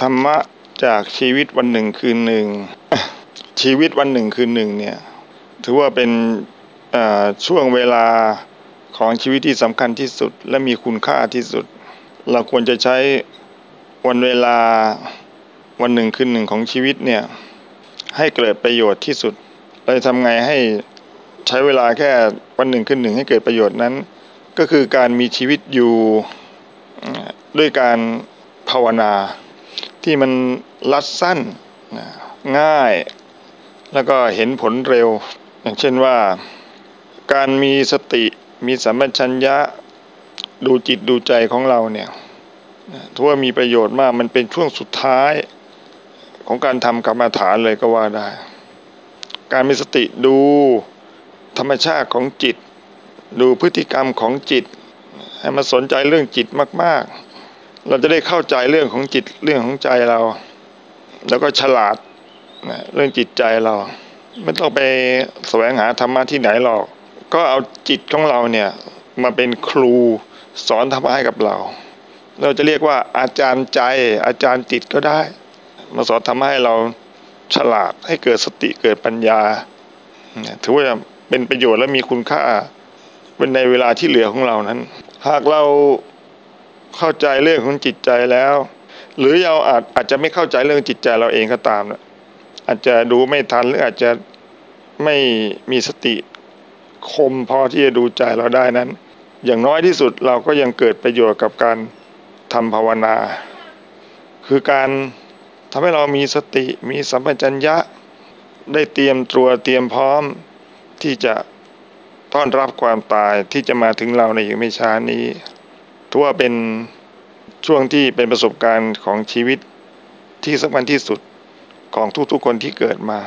ธรรมะจากชีวิตวันหนึ่งคืนหนึ่ง ชีวิตวันหนึ่งคืนหนึ่งเนี่ยถือว่าเป็นช่วงเวลาของชีวิตที่สำคัญที่สุดและมีคุณค่าที่สุด เราควรจะใช้วันเวลาวันหนึ่งคืนหนึ่งของชีวิตเนี่ยให้เกิดประโยชน์ที่สุด เราจะทำไงให้ใช้เวลาแค่วันหนึ่งคืนหนึ่งให้เกิดประโยชน์นั้น ก็คือการมีชีวิตอยู่ด้วยการภาวนา ที่มันลัดสั้นง่าย แล้วก็เห็นผลเร็ว อย่างเช่นว่า การมีสติมีสัมปชัญญะดูจิตดูใจของเราเนี่ยถือว่ามีประโยชน์มากมันเป็นช่วงสุดท้ายของการทำกรรมฐานเลยก็ว่าได้ การมีสติดูธรรมชาติของจิต ดูพฤติกรรมของจิต ให้มาสนใจเรื่องจิตมาก ๆ เราจะได้เข้าใจเรื่องของจิตเรื่องของใจเรา แล้วก็ฉลาดนะเรื่องจิตใจเรา ไม่ต้องไปแสวงหาธรรมะที่ไหนหรอก ก็เอาจิตของเราเนี่ยมาเป็นครูสอนธรรมะให้กับเรา เราจะเรียกว่าอาจารย์ใจ อาจารย์จิตก็ได้ มาสอนธรรมะให้เราฉลาดให้เกิดสติเกิดปัญญาถือว่าเป็นประโยชน์และมีคุณค่าเป็นในเวลาที่เหลือของเรานั้น หากเรา เข้าใจเรื่องของจิตใจแล้ว หรือเราอาจอาจจะไม่เข้าใจเรื่องจิตใจเราเองก็ตามนะอาจจะดูไม่ทันหรืออาจจะไม่มีสติคมพอที่จะดูใจเราได้นั้น อย่างน้อยที่สุดเราก็ยังเกิดประโยชน์กับการทำภาวนา คือการทำให้เรามีสติมีสัมปชัญญะ ได้เตรียมตัวเตรียมพร้อมที่จะต้อนรับความตายที่จะมาถึงเราในอีกไม่ช้านี้ือว่าเป็นช่วงที่เป็นประสบการณ์ของชีวิตที่สำคัญที่สุดของทุกๆคนที่เกิดมา